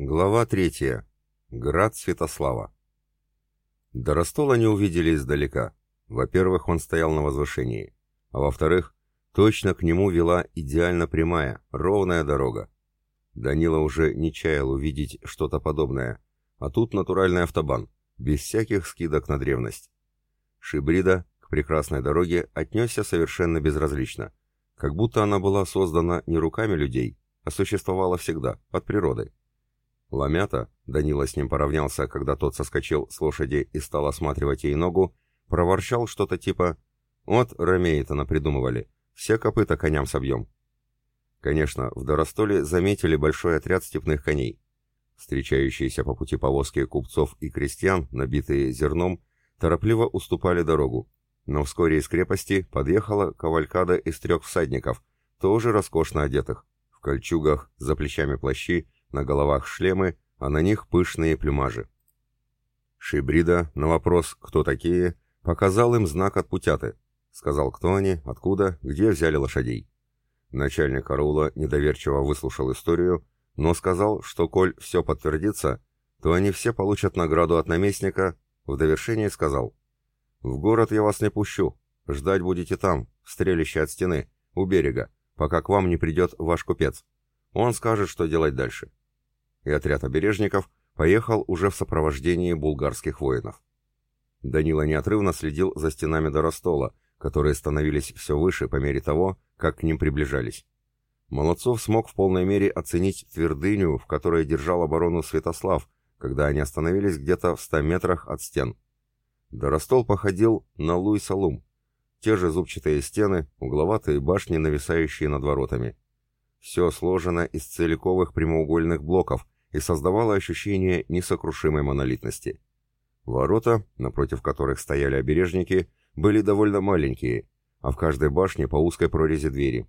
Глава третья. Град Святослава. До Ростола не увидели издалека. Во-первых, он стоял на возвышении. А во-вторых, точно к нему вела идеально прямая, ровная дорога. Данила уже не чаял увидеть что-то подобное. А тут натуральный автобан, без всяких скидок на древность. Шибрида к прекрасной дороге отнесся совершенно безразлично. Как будто она была создана не руками людей, а существовала всегда, от природы. Ламята, Данила с ним поравнялся, когда тот соскочил с лошади и стал осматривать ей ногу, проворчал что-то типа «Вот, ромеи-то напридумывали, все копыта коням собьем». Конечно, в Доростоле заметили большой отряд степных коней. Встречающиеся по пути повозки купцов и крестьян, набитые зерном, торопливо уступали дорогу, но вскоре из крепости подъехала кавалькада из трех всадников, тоже роскошно одетых, в кольчугах, за плечами плащи, на головах шлемы, а на них пышные плюмажи. Шибрида на вопрос «Кто такие?» показал им знак от путяты. Сказал, кто они, откуда, где взяли лошадей. Начальник караула недоверчиво выслушал историю, но сказал, что коль все подтвердится, то они все получат награду от наместника, в довершение сказал, «В город я вас не пущу, ждать будете там, в стрелище от стены, у берега, пока к вам не придет ваш купец. Он скажет, что делать дальше и отряд обережников поехал уже в сопровождении булгарских воинов. Данила неотрывно следил за стенами Доростола, которые становились все выше по мере того, как к ним приближались. Молодцов смог в полной мере оценить твердыню, в которой держал оборону Святослав, когда они остановились где-то в ста метрах от стен. Доростол походил на Луй-Салум. Те же зубчатые стены, угловатые башни, нависающие над воротами. Все сложено из целиковых прямоугольных блоков, и создавало ощущение несокрушимой монолитности. Ворота, напротив которых стояли обережники, были довольно маленькие, а в каждой башне по узкой прорези двери.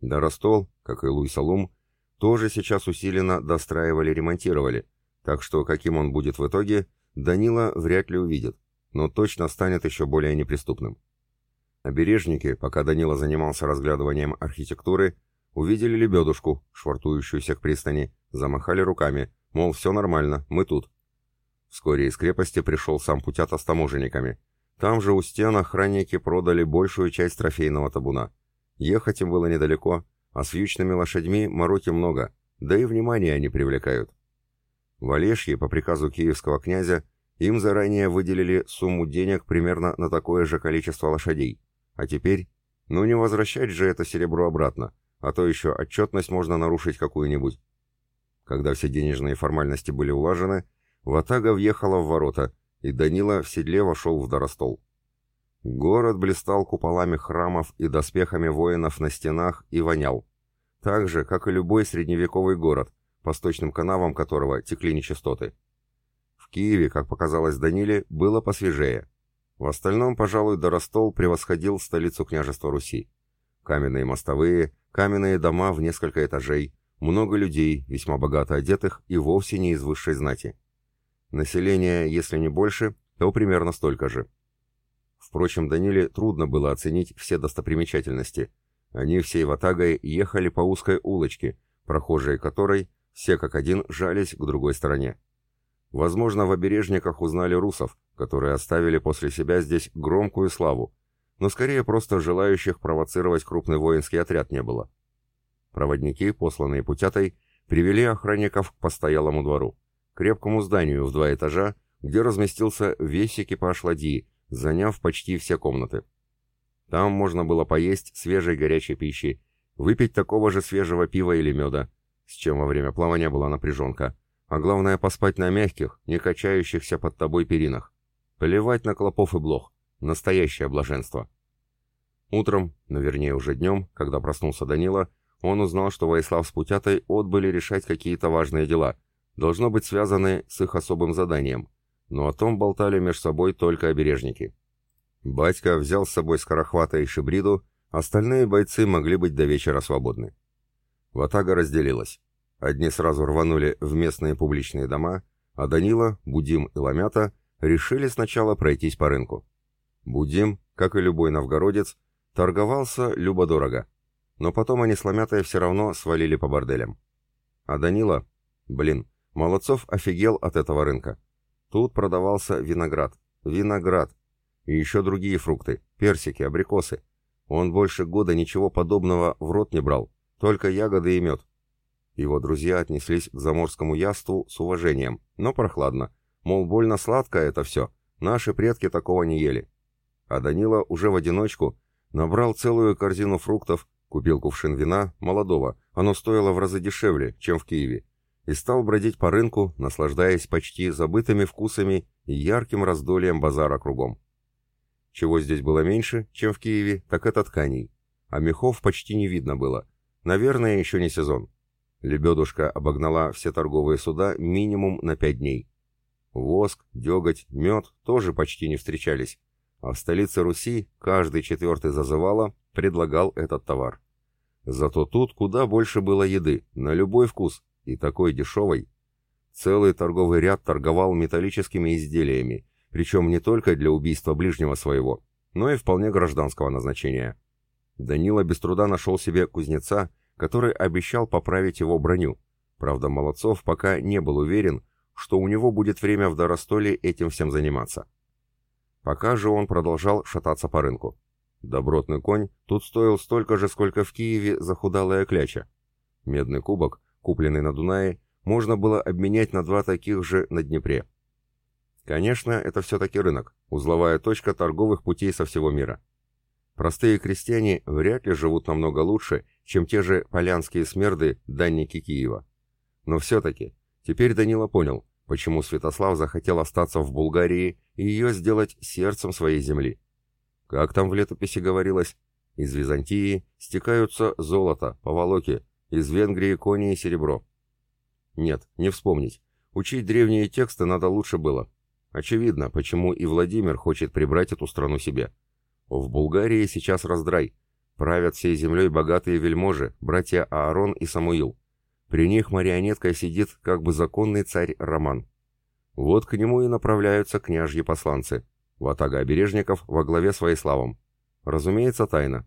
Доростол, как и Луй-Салум, тоже сейчас усиленно достраивали-ремонтировали, так что каким он будет в итоге, Данила вряд ли увидит, но точно станет еще более неприступным. Обережники, пока Данила занимался разглядыванием архитектуры, увидели лебедушку, швартующуюся к пристани, Замахали руками, мол, все нормально, мы тут. Вскоре из крепости пришел сам Путята с таможенниками. Там же у стен охранники продали большую часть трофейного табуна. Ехать им было недалеко, а с вьючными лошадьми мороки много, да и внимание они привлекают. В Олешье, по приказу киевского князя, им заранее выделили сумму денег примерно на такое же количество лошадей. А теперь, ну не возвращать же это серебро обратно, а то еще отчетность можно нарушить какую-нибудь. Когда все денежные формальности были улажены, Ватага въехала в ворота, и Данила в седле вошел в Доростол. Город блистал куполами храмов и доспехами воинов на стенах и вонял. Так же, как и любой средневековый город, по сточным канавам которого текли нечистоты. В Киеве, как показалось Даниле, было посвежее. В остальном, пожалуй, Доростол превосходил столицу княжества Руси. Каменные мостовые, каменные дома в несколько этажей, много людей, весьма богато одетых и вовсе не из высшей знати. Население, если не больше, то примерно столько же. Впрочем, Даниле трудно было оценить все достопримечательности. Они всей ватагой ехали по узкой улочке, прохожие которой все как один жались к другой стороне. Возможно, в обережниках узнали русов, которые оставили после себя здесь громкую славу, но скорее просто желающих провоцировать крупный воинский отряд не было. Проводники, посланные путятой, привели охранников к постоялому двору, крепкому зданию в два этажа, где разместился весь экипаж ладьи, заняв почти все комнаты. Там можно было поесть свежей горячей пищи, выпить такого же свежего пива или меда, с чем во время плавания была напряженка, а главное поспать на мягких, не качающихся под тобой перинах. Плевать на клопов и блох. Настоящее блаженство. Утром, но вернее уже днем, когда проснулся Данила, он узнал, что Ваислав с Путятой отбыли решать какие-то важные дела, должно быть связаны с их особым заданием, но о том болтали между собой только обережники. Батька взял с собой Скорохвата и Шибриду, остальные бойцы могли быть до вечера свободны. Ватага разделилась. Одни сразу рванули в местные публичные дома, а Данила, Будим и Ламята решили сначала пройтись по рынку. Будим, как и любой новгородец, торговался любо-дорого но потом они с Ломятой все равно свалили по борделям. А Данила... Блин, Молодцов офигел от этого рынка. Тут продавался виноград. Виноград. И еще другие фрукты. Персики, абрикосы. Он больше года ничего подобного в рот не брал. Только ягоды и мед. Его друзья отнеслись к заморскому яству с уважением, но прохладно. Мол, больно сладкое это все. Наши предки такого не ели. А Данила уже в одиночку набрал целую корзину фруктов, купил кувшин вина, молодого, оно стоило в разы дешевле, чем в Киеве, и стал бродить по рынку, наслаждаясь почти забытыми вкусами и ярким раздольем базара кругом. Чего здесь было меньше, чем в Киеве, так это тканей. А мехов почти не видно было. Наверное, еще не сезон. Лебедушка обогнала все торговые суда минимум на пять дней. Воск, деготь, мед тоже почти не встречались. А в столице Руси каждый четвертый зазывало предлагал этот товар. Зато тут куда больше было еды, на любой вкус, и такой дешевой. Целый торговый ряд торговал металлическими изделиями, причем не только для убийства ближнего своего, но и вполне гражданского назначения. Данила без труда нашел себе кузнеца, который обещал поправить его броню. Правда, Молодцов пока не был уверен, что у него будет время в Доростоле этим всем заниматься. Пока же он продолжал шататься по рынку. Добротный конь тут стоил столько же, сколько в Киеве захудалая кляча. Медный кубок купленный на Дунае, можно было обменять на два таких же на Днепре. Конечно, это все-таки рынок, узловая точка торговых путей со всего мира. Простые крестьяне вряд ли живут намного лучше, чем те же полянские смерды, данники Киева. Но все-таки, теперь Данила понял, почему Святослав захотел остаться в Булгарии и ее сделать сердцем своей земли. Как там в летописи говорилось, из Византии стекаются золото, поволоки, из Венгрии кони и серебро. Нет, не вспомнить. Учить древние тексты надо лучше было. Очевидно, почему и Владимир хочет прибрать эту страну себе. В Булгарии сейчас раздрай. Правят всей землей богатые вельможи, братья Аарон и Самуил. При них марионеткой сидит как бы законный царь Роман. Вот к нему и направляются княжьи посланцы. Ватага обережников во главе своей славом. Разумеется, тайна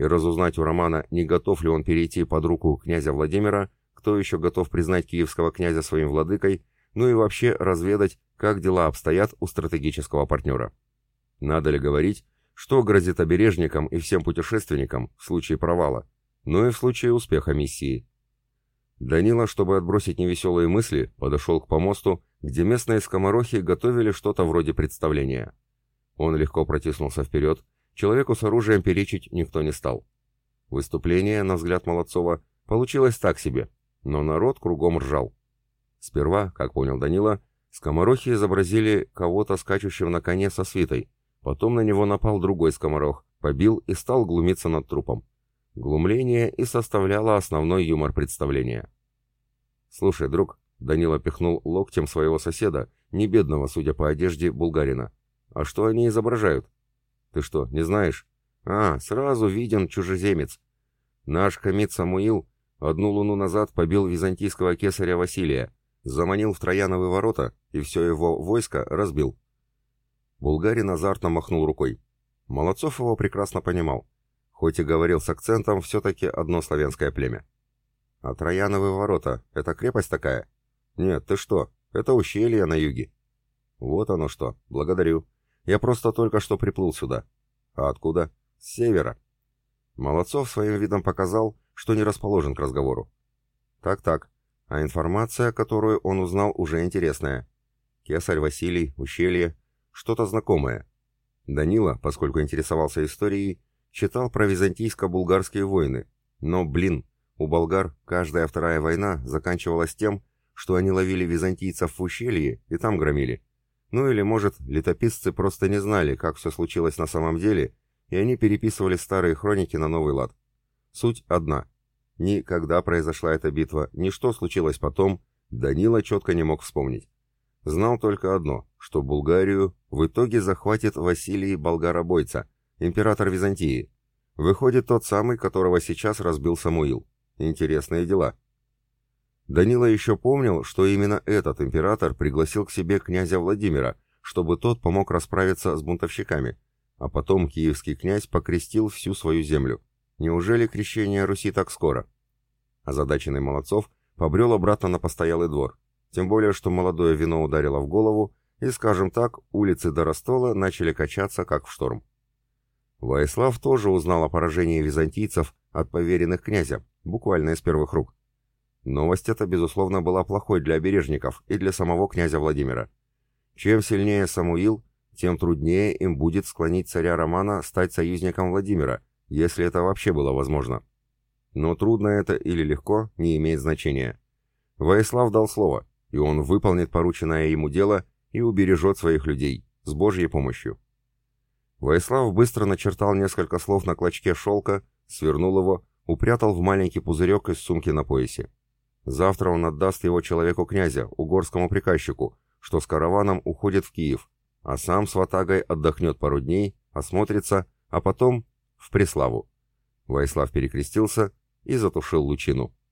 и разузнать у Романа, не готов ли он перейти под руку князя Владимира, кто еще готов признать киевского князя своим владыкой, ну и вообще разведать, как дела обстоят у стратегического партнера. Надо ли говорить, что грозит обережникам и всем путешественникам в случае провала, ну и в случае успеха миссии. Данила, чтобы отбросить невеселые мысли, подошел к помосту, где местные скоморохи готовили что-то вроде представления. Он легко протиснулся вперед, Человеку с оружием перечить никто не стал. Выступление, на взгляд Молодцова, получилось так себе, но народ кругом ржал. Сперва, как понял Данила, скоморохи изобразили кого-то скачущим на коне со свитой, потом на него напал другой скоморох, побил и стал глумиться над трупом. Глумление и составляло основной юмор представления. «Слушай, друг», — Данила пихнул локтем своего соседа, не бедного, судя по одежде, булгарина, — «а что они изображают?» Ты что, не знаешь? А, сразу виден чужеземец. Наш комит Самуил одну луну назад побил византийского кесаря Василия, заманил в Трояновы ворота и все его войско разбил. Булгарин азартно махнул рукой. Молодцов его прекрасно понимал. Хоть и говорил с акцентом, все-таки одно славянское племя. А Трояновы ворота — это крепость такая? Нет, ты что, это ущелье на юге. Вот оно что, благодарю. Я просто только что приплыл сюда. А откуда? С севера. Молодцов своим видом показал, что не расположен к разговору. Так-так, а информация, которую он узнал, уже интересная. Кесарь Василий, ущелье, что-то знакомое. Данила, поскольку интересовался историей, читал про византийско-булгарские войны. Но, блин, у болгар каждая вторая война заканчивалась тем, что они ловили византийцев в ущелье и там громили. Ну или, может, летописцы просто не знали, как все случилось на самом деле, и они переписывали старые хроники на новый лад. Суть одна. Ни когда произошла эта битва, ни что случилось потом, Данила четко не мог вспомнить. Знал только одно, что Булгарию в итоге захватит Василий Болгаробойца, император Византии. Выходит тот самый, которого сейчас разбил Самуил. Интересные дела. Данила еще помнил, что именно этот император пригласил к себе князя Владимира, чтобы тот помог расправиться с бунтовщиками, а потом киевский князь покрестил всю свою землю. Неужели крещение Руси так скоро? Озадаченный Молодцов побрел обратно на постоялый двор. тем более, что молодое вино ударило в голову, и, скажем так, улицы Доростола начали качаться, как в шторм. Ваислав тоже узнал о поражении византийцев от поверенных князя, буквально из первых рук. Новость эта, безусловно, была плохой для обережников и для самого князя Владимира. Чем сильнее Самуил, тем труднее им будет склонить царя Романа стать союзником Владимира, если это вообще было возможно. Но трудно это или легко, не имеет значения. Воислав дал слово, и он выполнит порученное ему дело и убережет своих людей, с Божьей помощью. Воислав быстро начертал несколько слов на клочке шелка, свернул его, упрятал в маленький пузырек из сумки на поясе. Завтра он отдаст его человеку князя, угорскому приказчику, что с караваном уходит в Киев, а сам с Ватагой отдохнет пару дней, осмотрится, а потом в Преславу. Воислав перекрестился и затушил лучину.